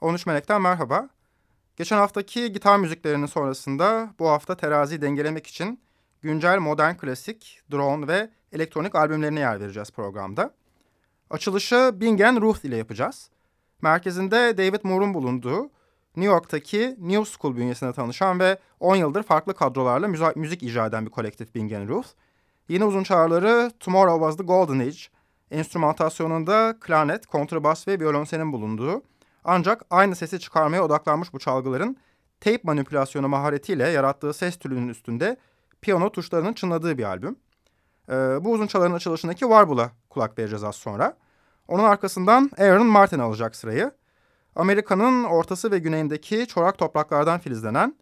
13 Melek'ten merhaba. Geçen haftaki gitar müziklerinin sonrasında bu hafta teraziyi dengelemek için güncel modern klasik, drone ve elektronik albümlerine yer vereceğiz programda. Açılışı Bingen Ruth ile yapacağız. Merkezinde David Moore'un bulunduğu New York'taki New School bünyesinde tanışan ve 10 yıldır farklı kadrolarla müzik, müzik icra eden bir kolektif Bingen Ruth. Yine uzun çağrıları Tomorrow Was the Golden Age, enstrümantasyonunda klarnet, kontrabas ve violonsenin bulunduğu ancak aynı sesi çıkarmaya odaklanmış bu çalgıların tape manipülasyonu maharetiyle yarattığı ses türünün üstünde piyano tuşlarının çınladığı bir albüm. Ee, bu uzun çaların açılışındaki Warble'a kulak vereceğiz az sonra. Onun arkasından Aaron Martin alacak sırayı. Amerika'nın ortası ve güneyindeki çorak topraklardan filizlenen,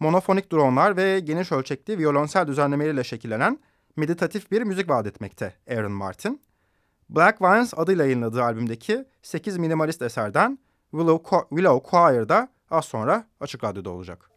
monofonik dronlar ve geniş ölçekli violonsel düzenlemeleriyle şekillenen meditatif bir müzik vaat etmekte Aaron Martin. Black Vines adıyla yayınladığı albümdeki 8 minimalist eserden Willow, Willow Choir'da az sonra Açık Radyo'da olacak.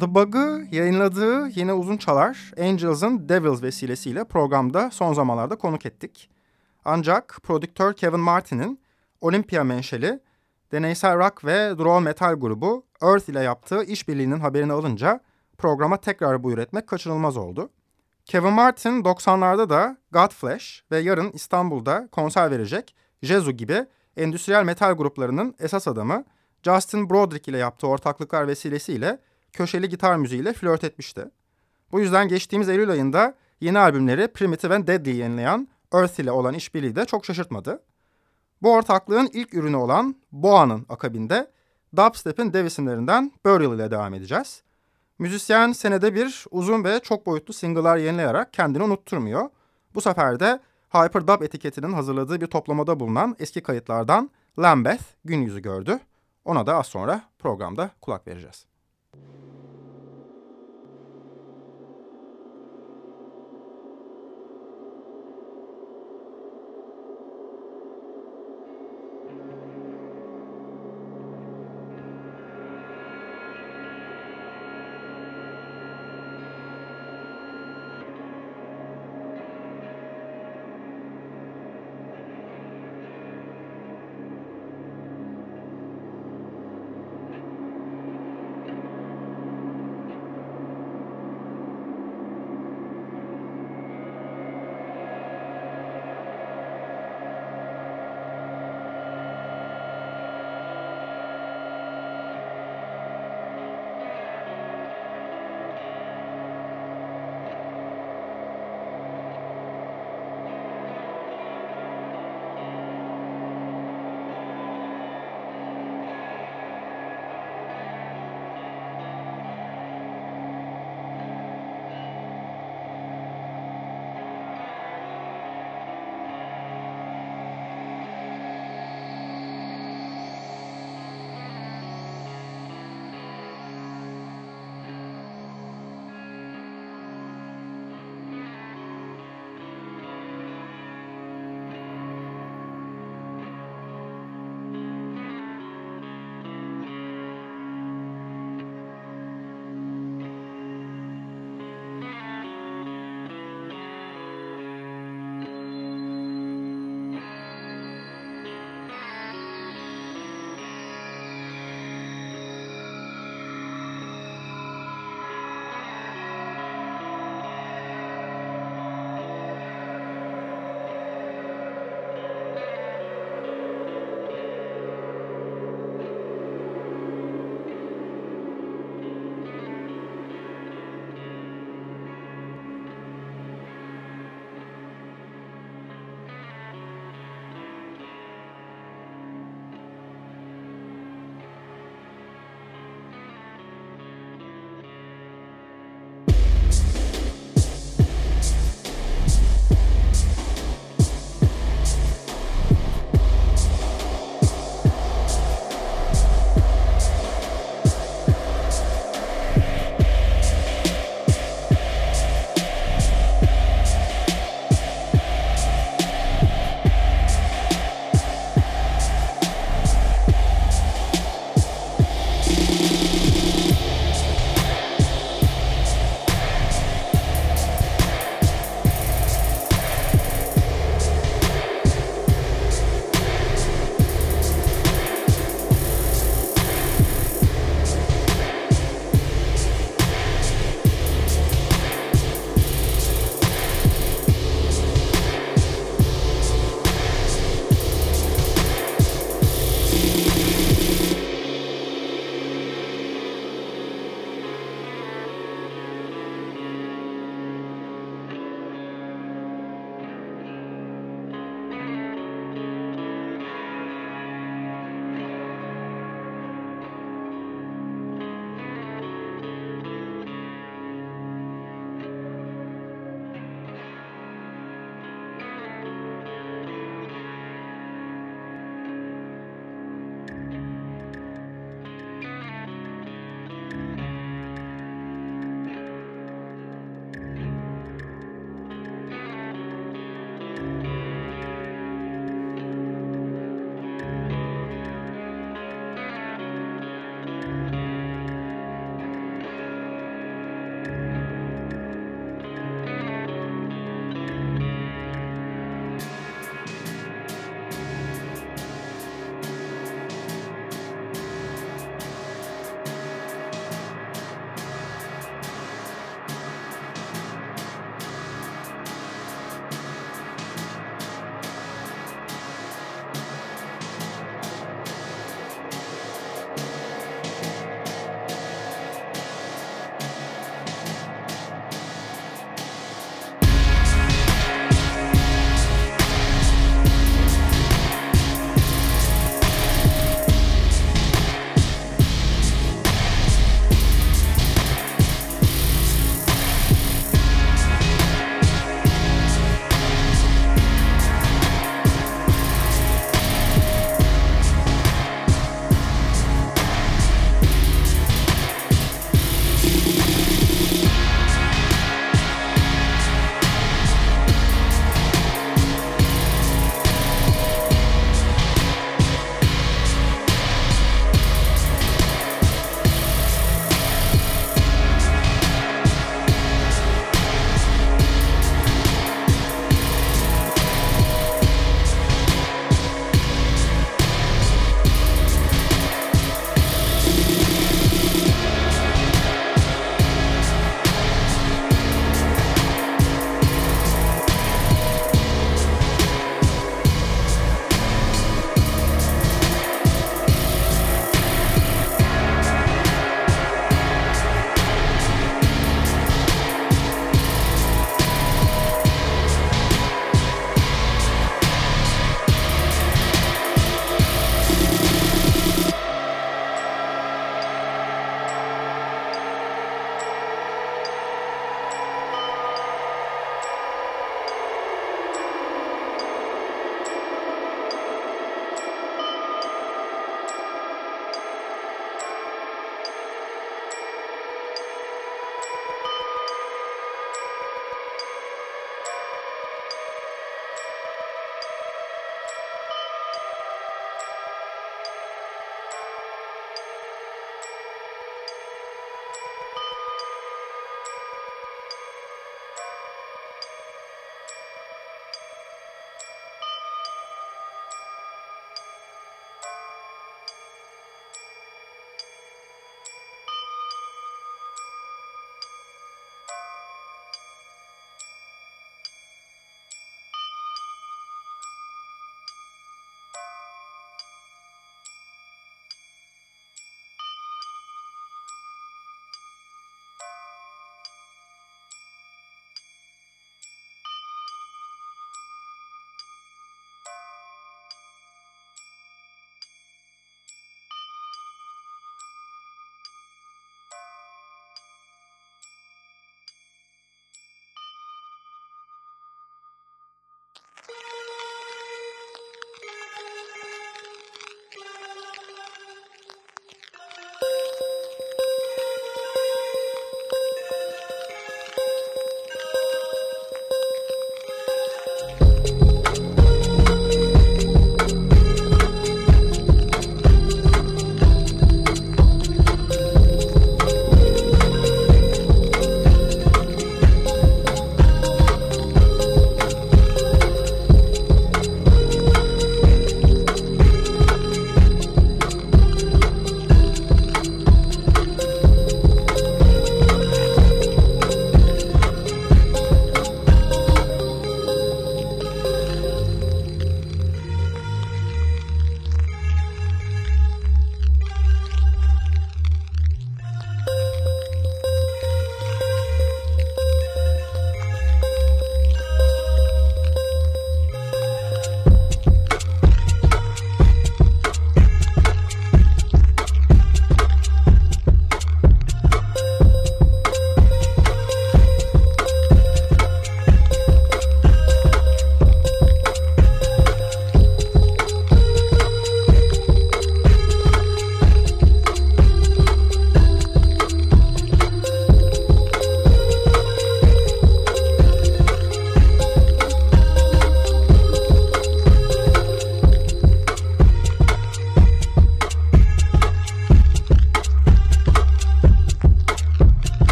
The Bug'ı yayınladığı yine uzun çalar Angels'ın Devils vesilesiyle programda son zamanlarda konuk ettik. Ancak prodüktör Kevin Martin'in Olympia menşeli deneysel rock ve draw metal grubu Earth ile yaptığı işbirliğinin haberini alınca programa tekrar buyur etmek kaçınılmaz oldu. Kevin Martin 90'larda da Godflesh ve yarın İstanbul'da konser verecek Jezu gibi endüstriyel metal gruplarının esas adamı Justin Broderick ile yaptığı ortaklıklar vesilesiyle köşeli gitar müziğiyle flört etmişti. Bu yüzden geçtiğimiz Eylül ayında yeni albümleri Primitive and Deadly'yi yayınlayan Earth ile olan işbirliği de çok şaşırtmadı. Bu ortaklığın ilk ürünü olan Boa'nın akabinde dubstep'in dev isimlerinden Burial ile devam edeceğiz. Müzisyen senede bir uzun ve çok boyutlu single'lar yayınlayarak kendini unutturmuyor. Bu sefer de Hyperdub etiketinin hazırladığı bir toplamada bulunan eski kayıtlardan Lambeth gün yüzü gördü. Ona da az sonra programda kulak vereceğiz.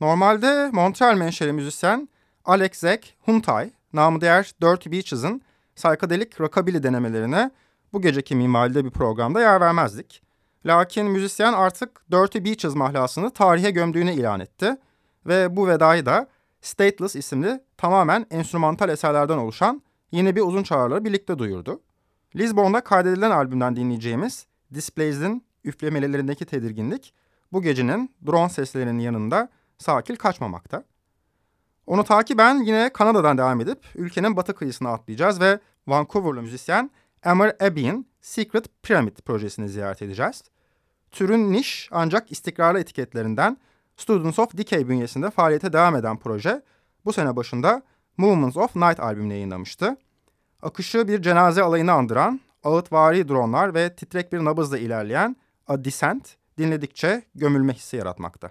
Normalde Montreal menşeli müzisyen Alex Zek Huntay, namı diğer Dirty Beaches'ın psychedelic rockabilly denemelerine bu geceki minvalde bir programda yer vermezdik. Lakin müzisyen artık Dirty Beaches mahlasını tarihe gömdüğünü ilan etti ve bu vedayı da Stateless isimli tamamen enstrümantal eserlerden oluşan yeni bir uzun çağrıları birlikte duyurdu. Lisbon'da kaydedilen albümden dinleyeceğimiz Displays'in üflemelerindeki tedirginlik bu gecenin drone seslerinin yanında sakil kaçmamakta. Onu takiben yine Kanada'dan devam edip ülkenin batı kıyısına atlayacağız ve Vancouver'lı müzisyen Amber Abbey'in Secret Pyramid projesini ziyaret edeceğiz. Türün niş ancak istikrarlı etiketlerinden Students of Decay bünyesinde faaliyete devam eden proje bu sene başında Movements of Night albümünü yayınlamıştı. Akışı bir cenaze alayını andıran ağıtvari dronlar ve titrek bir nabızla ilerleyen A Descent dinledikçe gömülme hissi yaratmakta.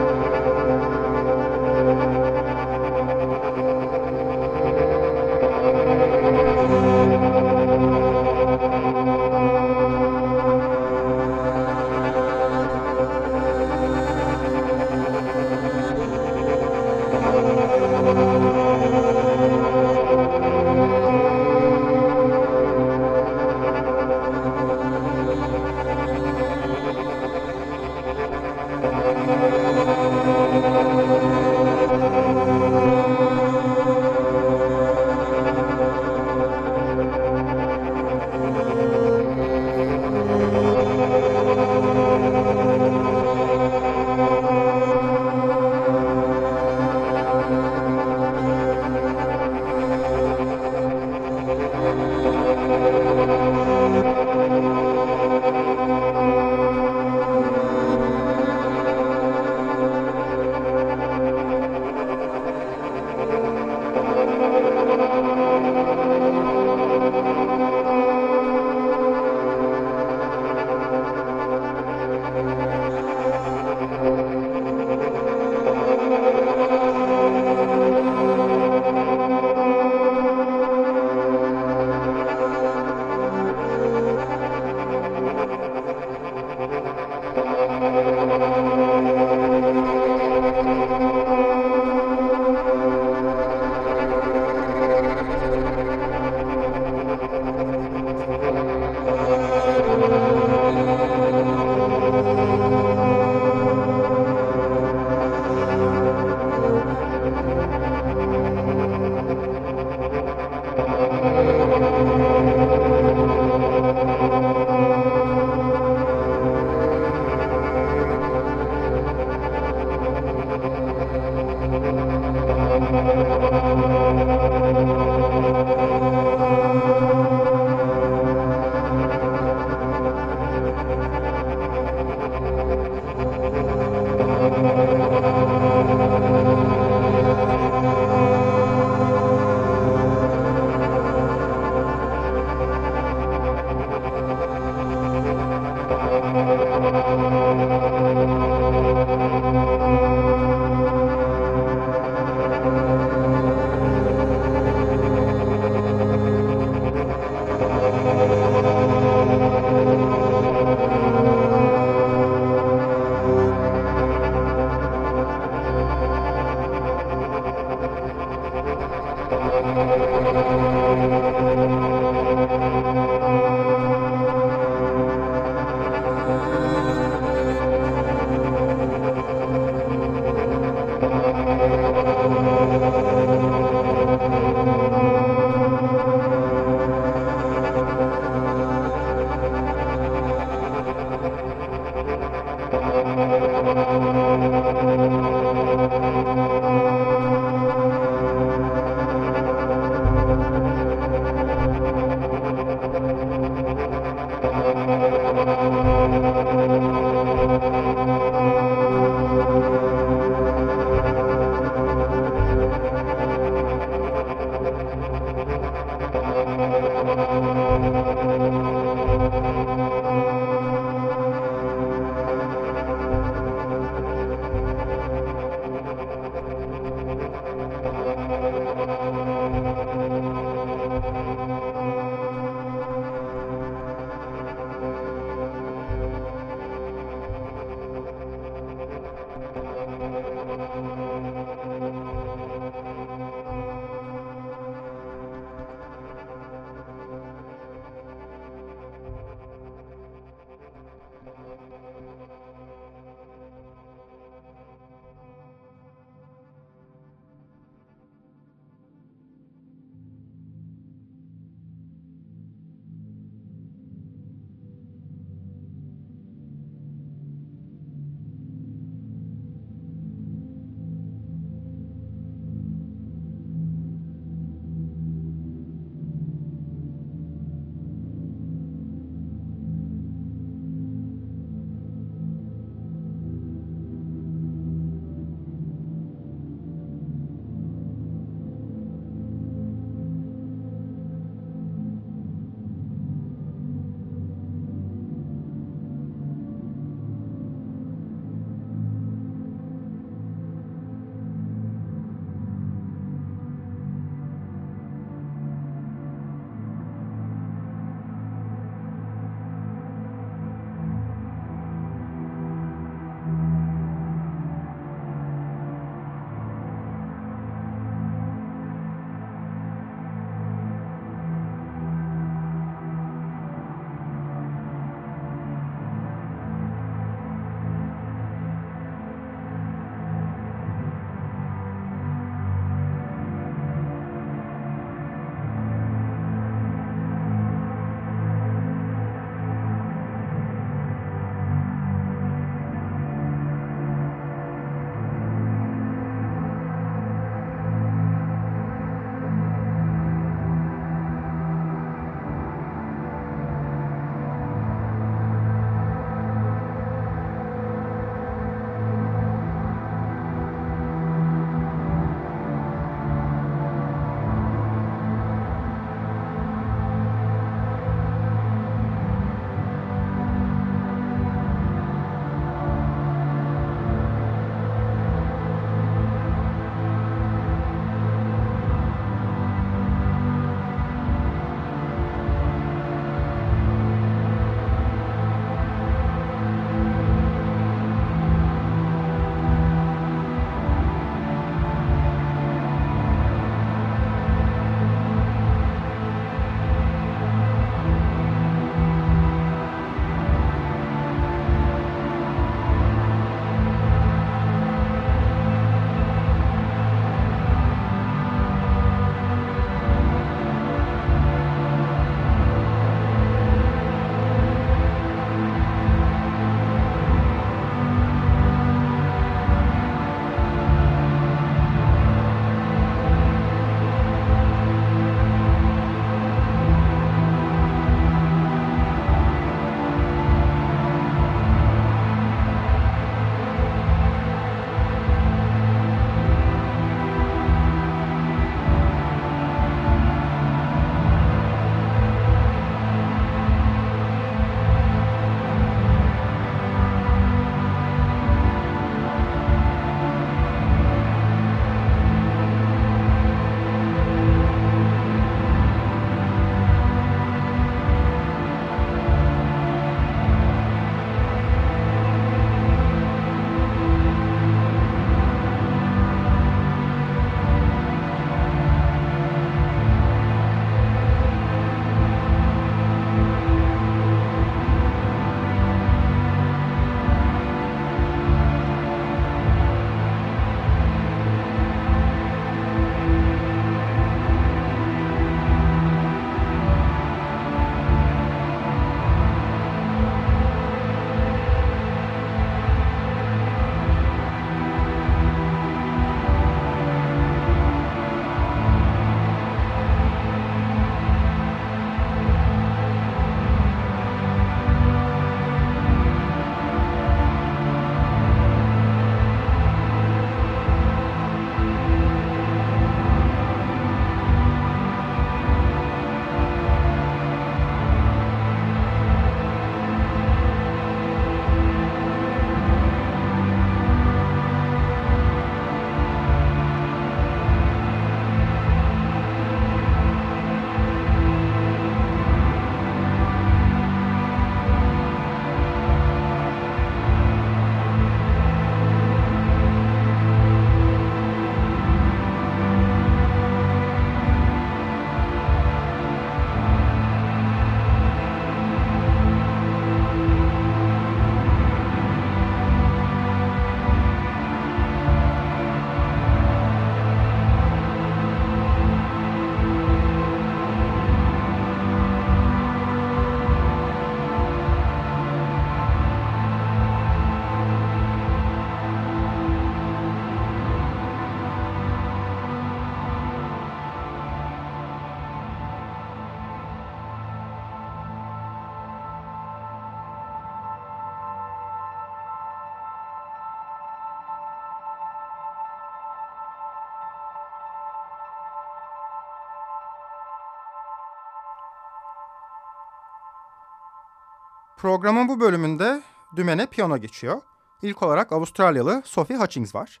Programın bu bölümünde dümene piyano geçiyor. İlk olarak Avustralyalı Sophie Hutchings var.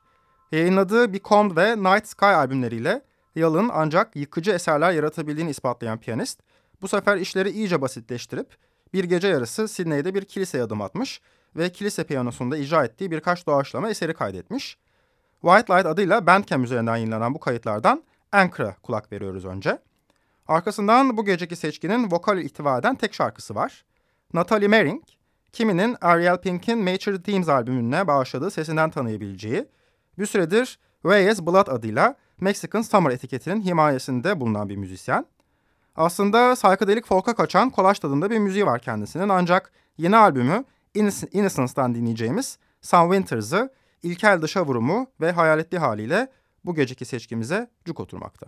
Yayınladığı Becalmed ve Night Sky albümleriyle Yalın ancak yıkıcı eserler yaratabildiğini ispatlayan piyanist, bu sefer işleri iyice basitleştirip bir gece yarısı Sydney'de bir kiliseye adım atmış ve kilise piyanosunda icra ettiği birkaç doğaçlama eseri kaydetmiş. White Light adıyla Bandcamp üzerinden yayınlanan bu kayıtlardan Anchor'a kulak veriyoruz önce. Arkasından bu geceki seçkinin vokal ihtiva eden tek şarkısı var. Natalie Mering, kiminin Ariel Pink'in Major Themes albümüne bağışladığı sesinden tanıyabileceği, bir süredir Reyes Blood adıyla Mexican Summer etiketinin himayesinde bulunan bir müzisyen. Aslında psychedelic folk'a kaçan kolaj tadında bir müziği var kendisinin ancak yeni albümü Innocence'dan dinleyeceğimiz Some Winters'ı ilkel dışa vurumu ve hayaletli haliyle bu geceki seçkimize cuk oturmakta.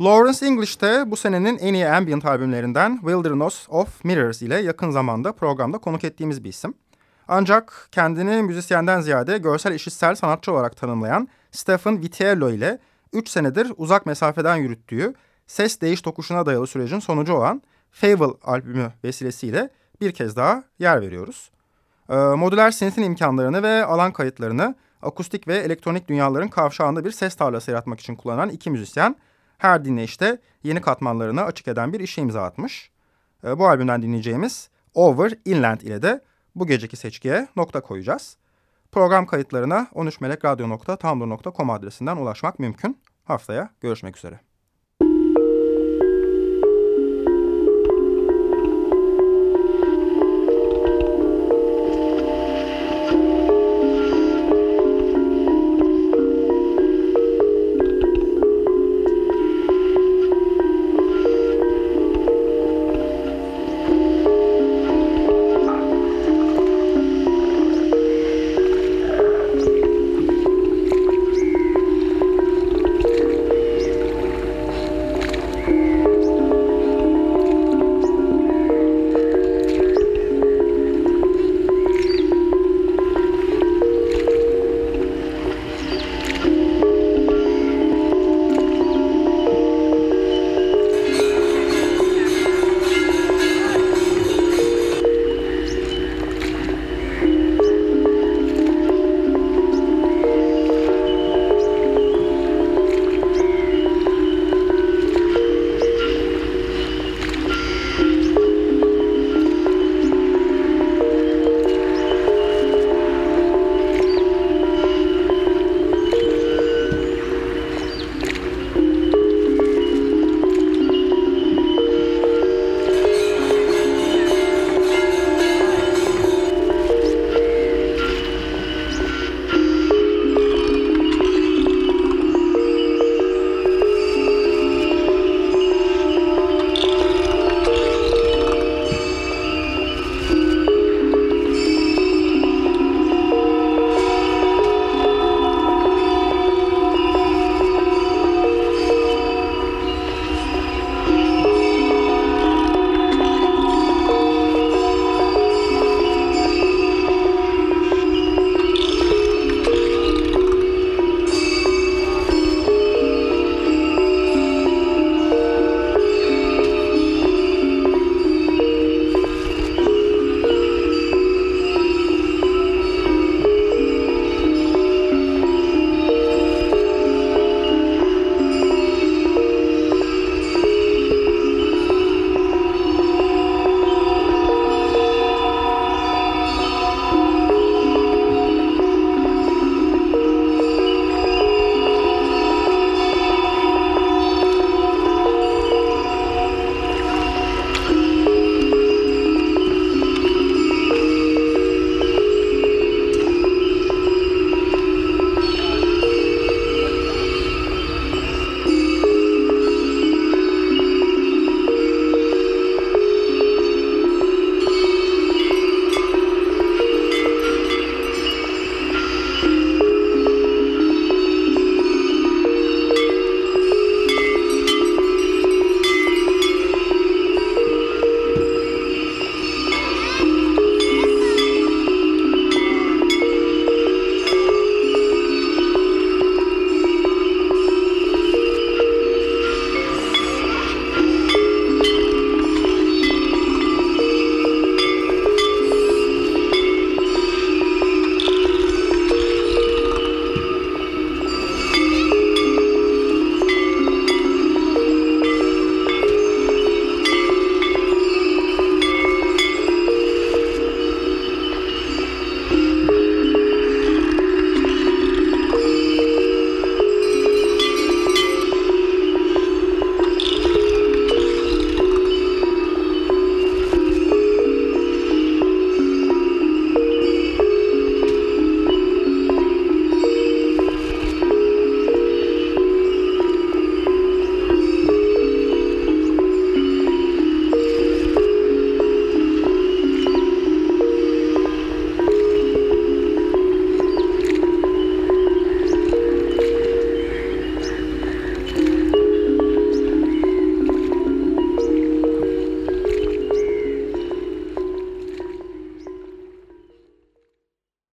Lawrence English de bu senenin en iyi ambient albümlerinden Wilderness of Mirrors ile yakın zamanda programda konuk ettiğimiz bir isim. Ancak kendini müzisyenden ziyade görsel işitsel sanatçı olarak tanımlayan Stephen Vitiello ile 3 senedir uzak mesafeden yürüttüğü ses değiş tokuşuna dayalı sürecin sonucu olan Fable albümü vesilesiyle bir kez daha yer veriyoruz. Ee, modüler synth'in imkanlarını ve alan kayıtlarını akustik ve elektronik dünyaların kavşağında bir ses tarlası yaratmak için kullanan iki müzisyen her dinleyişte yeni katmanlarını açık eden bir işe imza atmış. E, bu albümden dinleyeceğimiz Over Inland ile de bu geceki seçkiye nokta koyacağız. Program kayıtlarına 13melekradyo.tumblr.com adresinden ulaşmak mümkün. Haftaya görüşmek üzere.